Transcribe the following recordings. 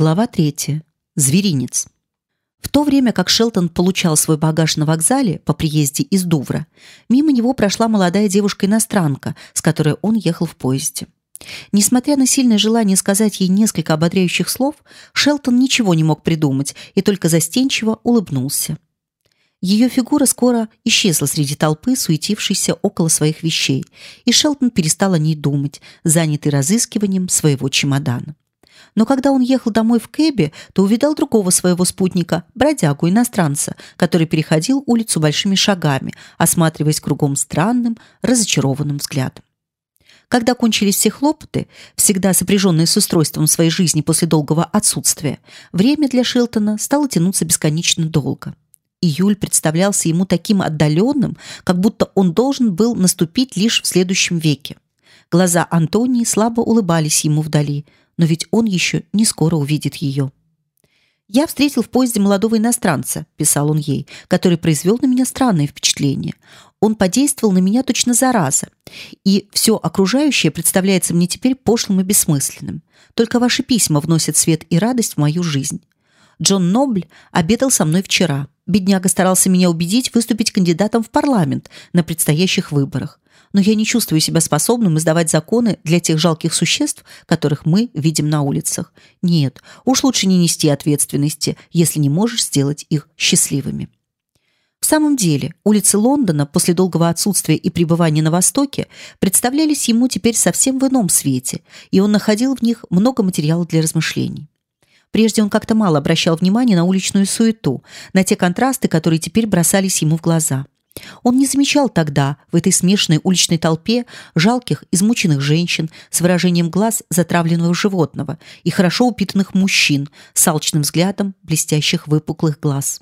Глава третья. Зверинец. В то время как Шелтон получал свой багаж на вокзале по приезде из Дувра, мимо него прошла молодая девушка-иностранка, с которой он ехал в поезде. Несмотря на сильное желание сказать ей несколько ободряющих слов, Шелтон ничего не мог придумать и только застенчиво улыбнулся. Ее фигура скоро исчезла среди толпы, суетившейся около своих вещей, и Шелтон перестал о ней думать, занятый разыскиванием своего чемодана. Но когда он ехал домой в кэбе, то увидал другого своего спутника, бродягу-иностранца, который переходил улицу большими шагами, осматриваясь кругом странным, разочарованным взглядом. Когда кончились все хлопоты, всегда сопряженные с устройством своей жизни после долгого отсутствия, время для Шилтона стало тянуться бесконечно долго. Июль представлялся ему таким отдаленным, как будто он должен был наступить лишь в следующем веке. Глаза Антонии слабо улыбались ему вдали, но ведь он еще не скоро увидит ее. Я встретил в поезде молодого иностранца, писал он ей, который произвел на меня странное впечатление. Он подействовал на меня точно зараза, и все окружающее представляется мне теперь пошлым и бессмысленным. Только ваши письма вносят свет и радость в мою жизнь. Джон Нобль обедал со мной вчера. Бедняга старался меня убедить выступить кандидатом в парламент на предстоящих выборах но я не чувствую себя способным издавать законы для тех жалких существ, которых мы видим на улицах. Нет, уж лучше не нести ответственности, если не можешь сделать их счастливыми. В самом деле, улицы Лондона после долгого отсутствия и пребывания на Востоке представлялись ему теперь совсем в ином свете, и он находил в них много материала для размышлений. Прежде он как-то мало обращал внимания на уличную суету, на те контрасты, которые теперь бросались ему в глаза – он не замечал тогда в этой смешанной уличной толпе жалких, измученных женщин с выражением глаз затравленного животного и хорошо упитанных мужчин с алчным взглядом блестящих выпуклых глаз.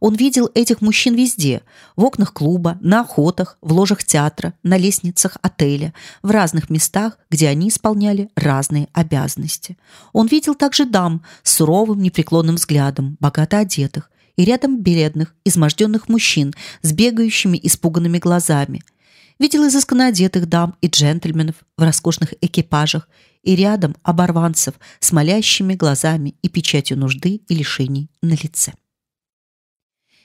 Он видел этих мужчин везде: в окнах клуба, на охотах, в ложах театра, на лестницах отеля, в разных местах, где они исполняли разные обязанности. Он видел также дам с суровым непреклонным взглядом, богато одетых, и рядом бледных, изможденных мужчин с бегающими испуганными глазами. Видел изысканно одетых дам и джентльменов в роскошных экипажах и рядом оборванцев с молящими глазами и печатью нужды и лишений на лице.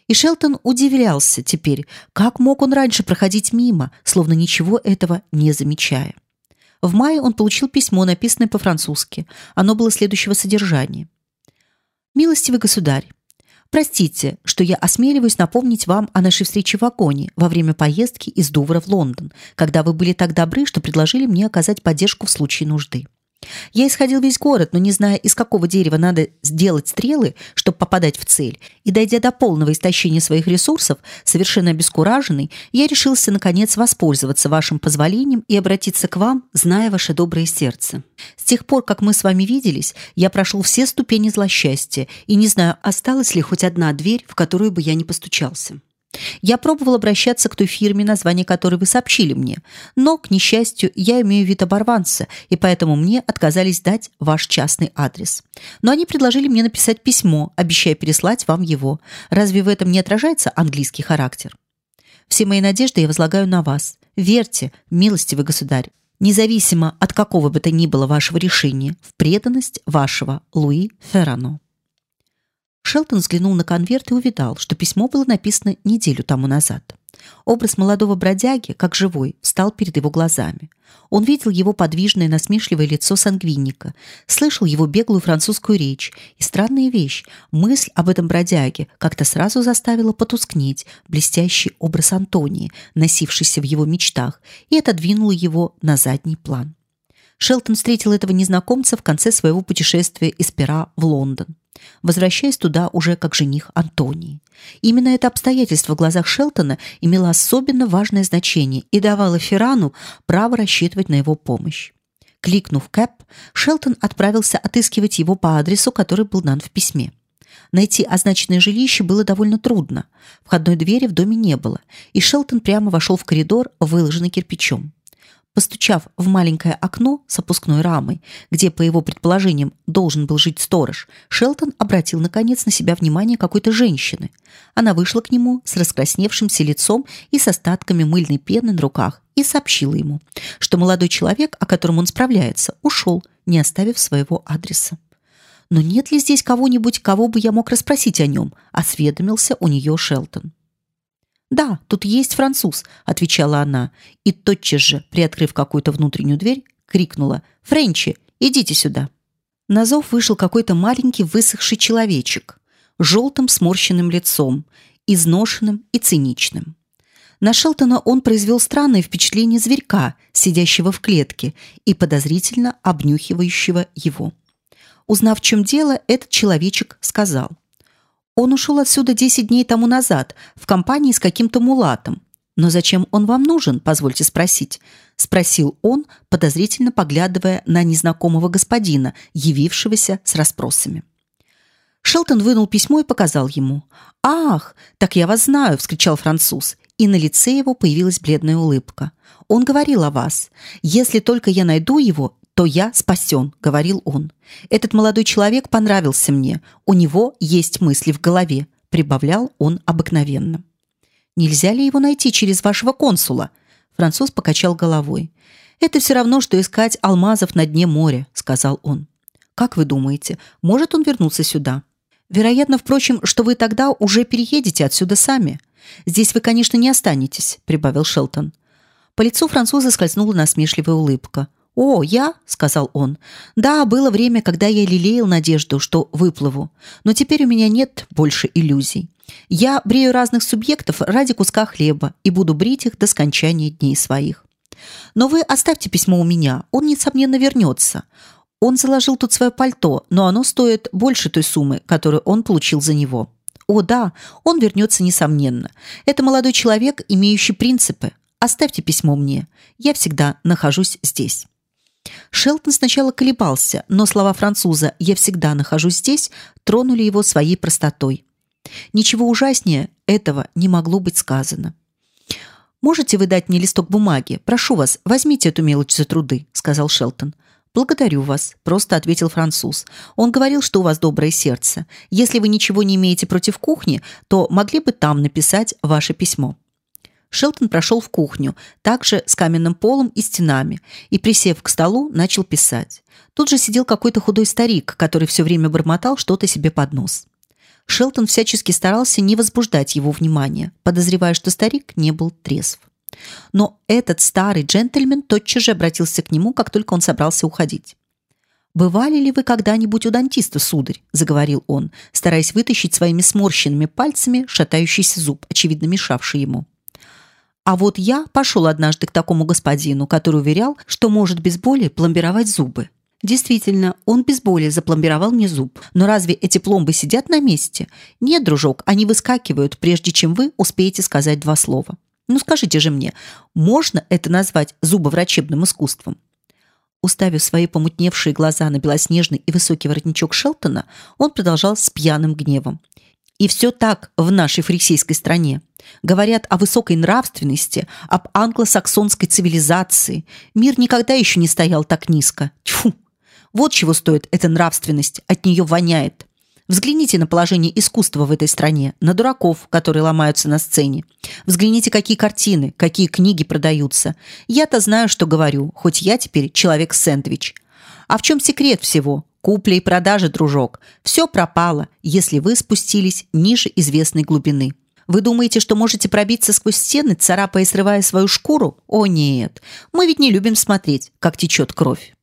И Шелтон удивлялся теперь, как мог он раньше проходить мимо, словно ничего этого не замечая. В мае он получил письмо, написанное по-французски. Оно было следующего содержания: Милостивый государь, Простите, что я осмеливаюсь напомнить вам о нашей встрече в вагоне во время поездки из Дувра в Лондон, когда вы были так добры, что предложили мне оказать поддержку в случае нужды. Я исходил весь город, но не зная, из какого дерева надо сделать стрелы, чтобы попадать в цель, и дойдя до полного истощения своих ресурсов, совершенно обескураженный, я решился наконец воспользоваться вашим позволением и обратиться к вам, зная ваше доброе сердце. С тех пор, как мы с вами виделись, я прошел все ступени злосчастья и не знаю, осталась ли хоть одна дверь, в которую бы я не постучался. Я пробовал обращаться к той фирме, название которой вы сообщили мне, но, к несчастью, я имею вид оборванца, и поэтому мне отказались дать ваш частный адрес. Но они предложили мне написать письмо, обещая переслать вам его. Разве в этом не отражается английский характер? Все мои надежды я возлагаю на вас. Верьте, милостивый государь, независимо от какого бы то ни было вашего решения, в преданность вашего Луи Феррано. Шелтон взглянул на конверт и увидал, что письмо было написано неделю тому назад. Образ молодого бродяги, как живой, встал перед его глазами. Он видел его подвижное, насмешливое лицо сангвиника, слышал его беглую французскую речь, и странная вещь, мысль об этом бродяге как-то сразу заставила потускнеть блестящий образ Антонии, носившийся в его мечтах, и отодвинула его на задний план. Шелтон встретил этого незнакомца в конце своего путешествия из Пера в Лондон возвращаясь туда уже как жених Антонии. Именно это обстоятельство в глазах Шелтона имело особенно важное значение и давало Ферану право рассчитывать на его помощь. Кликнув Кэп, Шелтон отправился отыскивать его по адресу, который был дан в письме. Найти означенное жилище было довольно трудно. Входной двери в доме не было, и Шелтон прямо вошел в коридор, выложенный кирпичом. Постучав в маленькое окно с опускной рамой, где, по его предположениям, должен был жить сторож, Шелтон обратил наконец на себя внимание какой-то женщины. Она вышла к нему с раскрасневшимся лицом и с остатками мыльной пены на руках и сообщила ему, что молодой человек, о котором он справляется, ушел, не оставив своего адреса. Но нет ли здесь кого-нибудь, кого бы я мог расспросить о нем? Осведомился у нее Шелтон. Да, тут есть француз, отвечала она, и тотчас же, приоткрыв какую-то внутреннюю дверь, крикнула: "Френчи, идите сюда!" На зов вышел какой-то маленький высохший человечек, желтым сморщенным лицом, изношенным и циничным. На Шелтона он произвел странное впечатление зверька, сидящего в клетке и подозрительно обнюхивающего его. Узнав, в чем дело, этот человечек сказал: "Он ушел отсюда десять дней тому назад в компании с каким-то мулатом. Но зачем он вам нужен, позвольте спросить?" спросил он, подозрительно поглядывая на незнакомого господина, явившегося с расспросами. Шелтон вынул письмо и показал ему. «Ах, так я вас знаю!» – вскричал француз, и на лице его появилась бледная улыбка. «Он говорил о вас. Если только я найду его, то я спасен», – говорил он. «Этот молодой человек понравился мне. У него есть мысли в голове», – прибавлял он обыкновенно. «Нельзя ли его найти через вашего консула?» Француз покачал головой. «Это все равно, что искать алмазов на дне моря», – сказал он. «Как вы думаете, может он вернуться сюда?» Вероятно, впрочем, что вы тогда уже переедете отсюда сами. Здесь вы, конечно, не останетесь, прибавил Шелтон. По лицу француза скользнула насмешливая улыбка. «О, я?» – сказал он. «Да, было время, когда я лелеял надежду, что выплыву. Но теперь у меня нет больше иллюзий. Я брею разных субъектов ради куска хлеба и буду брить их до скончания дней своих. Но вы оставьте письмо у меня, он, несомненно, вернется. Он заложил тут свое пальто, но оно стоит больше той суммы, которую он получил за него. О, да, он вернется несомненно. Это молодой человек, имеющий принципы. Оставьте письмо мне. Я всегда нахожусь здесь. Шелтон сначала колебался, но слова француза «я всегда нахожусь здесь» тронули его своей простотой. Ничего ужаснее этого не могло быть сказано. «Можете вы дать мне листок бумаги? Прошу вас, возьмите эту мелочь за труды», — сказал Шелтон. Благодарю вас, просто ответил француз. Он говорил, что у вас доброе сердце. Если вы ничего не имеете против кухни, то могли бы там написать ваше письмо. Шелтон прошел в кухню, также с каменным полом и стенами, и присев к столу, начал писать. Тут же сидел какой-то худой старик, который все время бормотал что-то себе под нос. Шелтон всячески старался не возбуждать его внимания, подозревая, что старик не был трезв. Но этот старый джентльмен тотчас же обратился к нему, как только он собрался уходить. «Бывали ли вы когда-нибудь у дантиста, сударь?» – заговорил он, стараясь вытащить своими сморщенными пальцами шатающийся зуб, очевидно мешавший ему. А вот я пошел однажды к такому господину, который уверял, что может без боли пломбировать зубы. Действительно, он без боли запломбировал мне зуб. Но разве эти пломбы сидят на месте? Нет, дружок, они выскакивают, прежде чем вы успеете сказать два слова. Ну скажите же мне, можно это назвать зубоврачебным искусством? Уставив свои помутневшие глаза на белоснежный и высокий воротничок Шелтона, он продолжал с пьяным гневом. И все так в нашей фриксийской стране. Говорят о высокой нравственности, об англосаксонской цивилизации. Мир никогда еще не стоял так низко. Тьфу! Вот чего стоит эта нравственность, от нее воняет. Взгляните на положение искусства в этой стране, на дураков, которые ломаются на сцене. Взгляните, какие картины, какие книги продаются. Я-то знаю, что говорю, хоть я теперь человек-сэндвич. А в чем секрет всего? Купля и продажа, дружок. Все пропало, если вы спустились ниже известной глубины. Вы думаете, что можете пробиться сквозь стены, царапая и срывая свою шкуру? О нет, мы ведь не любим смотреть, как течет кровь.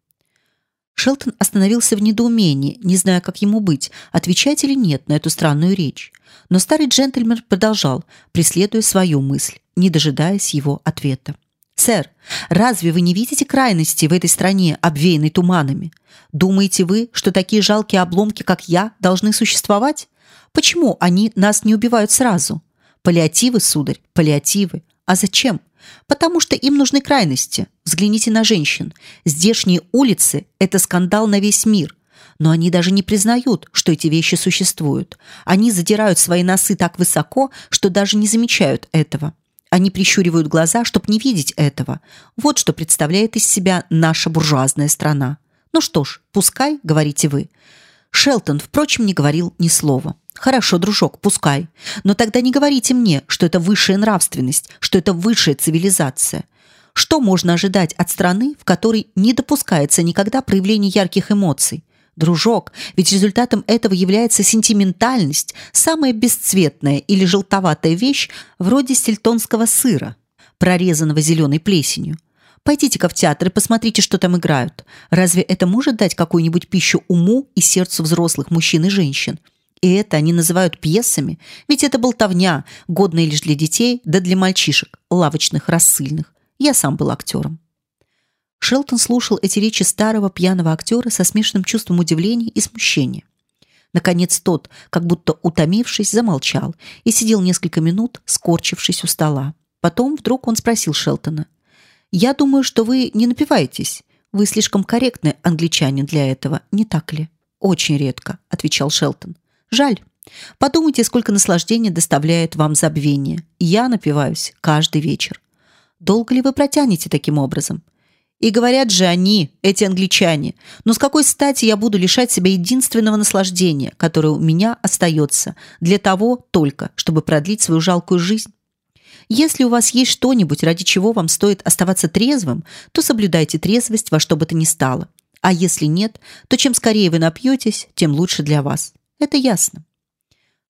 Шелтон остановился в недоумении, не зная, как ему быть, отвечать или нет на эту странную речь. Но старый джентльмен продолжал, преследуя свою мысль, не дожидаясь его ответа. «Сэр, разве вы не видите крайности в этой стране, обвеянной туманами? Думаете вы, что такие жалкие обломки, как я, должны существовать? Почему они нас не убивают сразу? Паллиативы, сударь, паллиативы. А зачем? Потому что им нужны крайности. Взгляните на женщин. Здешние улицы – это скандал на весь мир. Но они даже не признают, что эти вещи существуют. Они задирают свои носы так высоко, что даже не замечают этого. Они прищуривают глаза, чтобы не видеть этого. Вот что представляет из себя наша буржуазная страна. Ну что ж, пускай, говорите вы. Шелтон, впрочем, не говорил ни слова. Хорошо, дружок, пускай. Но тогда не говорите мне, что это высшая нравственность, что это высшая цивилизация. Что можно ожидать от страны, в которой не допускается никогда проявления ярких эмоций? Дружок, ведь результатом этого является сентиментальность, самая бесцветная или желтоватая вещь вроде стильтонского сыра, прорезанного зеленой плесенью. Пойдите-ка в театр и посмотрите, что там играют. Разве это может дать какую-нибудь пищу уму и сердцу взрослых мужчин и женщин? И это они называют пьесами, ведь это болтовня, годная лишь для детей, да для мальчишек, лавочных, рассыльных. Я сам был актером. Шелтон слушал эти речи старого пьяного актера со смешанным чувством удивления и смущения. Наконец тот, как будто утомившись, замолчал и сидел несколько минут, скорчившись у стола. Потом вдруг он спросил Шелтона: "Я думаю, что вы не напиваетесь. Вы слишком корректный англичанин для этого, не так ли?" "Очень редко", отвечал Шелтон. "Жаль. Подумайте, сколько наслаждения доставляет вам забвение. Я напиваюсь каждый вечер. Долго ли вы протянете таким образом? И говорят же они, эти англичане, но с какой стати я буду лишать себя единственного наслаждения, которое у меня остается, для того только, чтобы продлить свою жалкую жизнь? Если у вас есть что-нибудь, ради чего вам стоит оставаться трезвым, то соблюдайте трезвость во что бы то ни стало. А если нет, то чем скорее вы напьетесь, тем лучше для вас. Это ясно.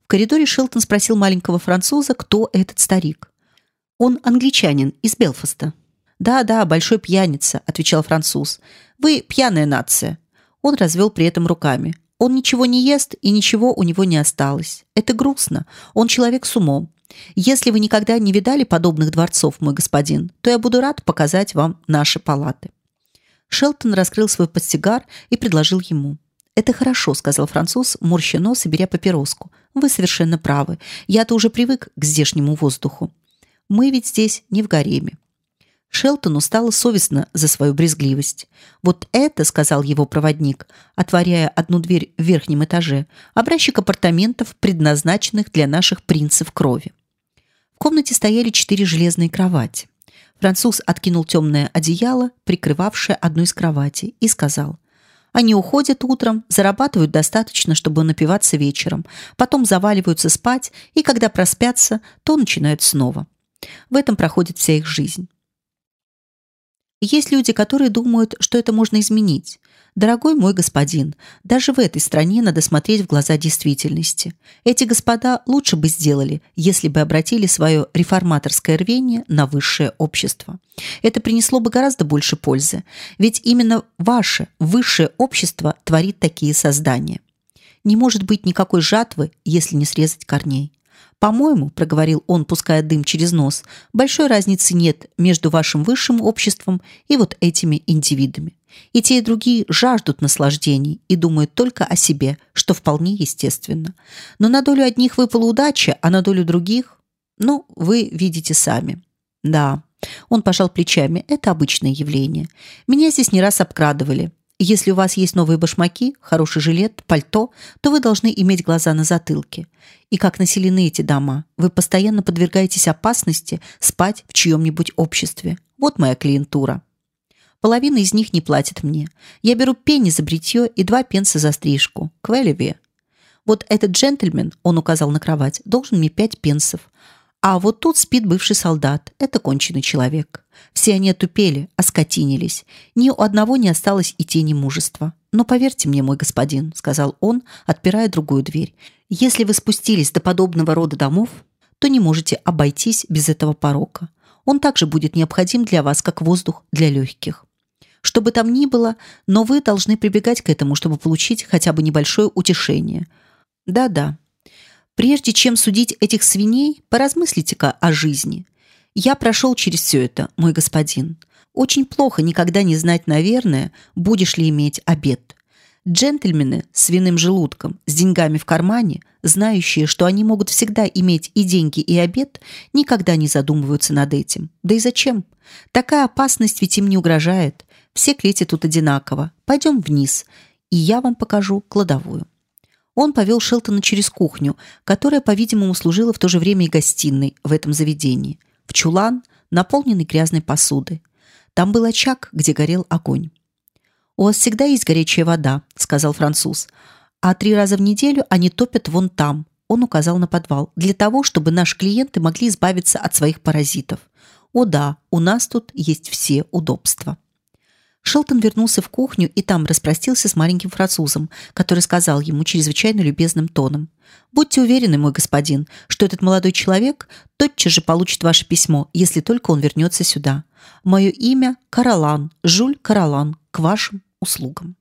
В коридоре Шелтон спросил маленького француза, кто этот старик. Он англичанин из Белфаста. «Да-да, большой пьяница», – отвечал француз. «Вы пьяная нация». Он развел при этом руками. Он ничего не ест, и ничего у него не осталось. Это грустно. Он человек с умом. Если вы никогда не видали подобных дворцов, мой господин, то я буду рад показать вам наши палаты. Шелтон раскрыл свой подсигар и предложил ему. Это хорошо, сказал француз, морща нос и беря папироску. Вы совершенно правы. Я-то уже привык к здешнему воздуху. Мы ведь здесь не в гареме. Шелтону стало совестно за свою брезгливость. Вот это, сказал его проводник, отворяя одну дверь в верхнем этаже, образчик апартаментов, предназначенных для наших принцев крови. Комнате стояли четыре железные кровати. Француз откинул темное одеяло, прикрывавшее одну из кроватей, и сказал: они уходят утром, зарабатывают достаточно, чтобы напиваться вечером, потом заваливаются спать, и когда проспятся, то начинают снова. В этом проходит вся их жизнь. Есть люди, которые думают, что это можно изменить. Дорогой мой господин, даже в этой стране надо смотреть в глаза действительности. Эти господа лучше бы сделали, если бы обратили свое реформаторское рвение на высшее общество. Это принесло бы гораздо больше пользы, ведь именно ваше высшее общество творит такие создания. Не может быть никакой жатвы, если не срезать корней. По-моему, проговорил он, пуская дым через нос, большой разницы нет между вашим высшим обществом и вот этими индивидами. И те, и другие жаждут наслаждений и думают только о себе, что вполне естественно. Но на долю одних выпала удача, а на долю других, ну, вы видите сами. Да. Он пожал плечами. Это обычное явление. Меня здесь не раз обкрадывали. Если у вас есть новые башмаки, хороший жилет, пальто, то вы должны иметь глаза на затылке. И как населены эти дома? Вы постоянно подвергаетесь опасности спать в чьем-нибудь обществе. Вот моя клиентура. Половина из них не платит мне. Я беру пенни за бритье и два пенса за стрижку. Квелеве. Вот этот джентльмен, он указал на кровать, должен мне пять пенсов. А вот тут спит бывший солдат. Это конченый человек. Все они отупели, оскотинились. Ни у одного не осталось и тени мужества. Но поверьте мне, мой господин, сказал он, отпирая другую дверь. Если вы спустились до подобного рода домов, то не можете обойтись без этого порока. Он также будет необходим для вас, как воздух для легких. Что бы там ни было, но вы должны прибегать к этому, чтобы получить хотя бы небольшое утешение. Да-да, Прежде чем судить этих свиней, поразмыслите-ка о жизни. Я прошел через все это, мой господин. Очень плохо никогда не знать, наверное, будешь ли иметь обед. Джентльмены с свиным желудком, с деньгами в кармане, знающие, что они могут всегда иметь и деньги, и обед, никогда не задумываются над этим. Да и зачем? Такая опасность ведь им не угрожает. Все клети тут одинаково. Пойдем вниз, и я вам покажу кладовую. Он повел Шелтона через кухню, которая, по-видимому, служила в то же время и гостиной в этом заведении, в чулан, наполненный грязной посудой. Там был очаг, где горел огонь. У вас всегда есть горячая вода, сказал француз. А три раза в неделю они топят вон там. Он указал на подвал для того, чтобы наши клиенты могли избавиться от своих паразитов. О да, у нас тут есть все удобства. Шелтон вернулся в кухню и там распростился с маленьким французом, который сказал ему чрезвычайно любезным тоном: "Будьте уверены, мой господин, что этот молодой человек тотчас же получит ваше письмо, если только он вернется сюда. Мое имя Каралан, Жюль Каралан, к вашим услугам".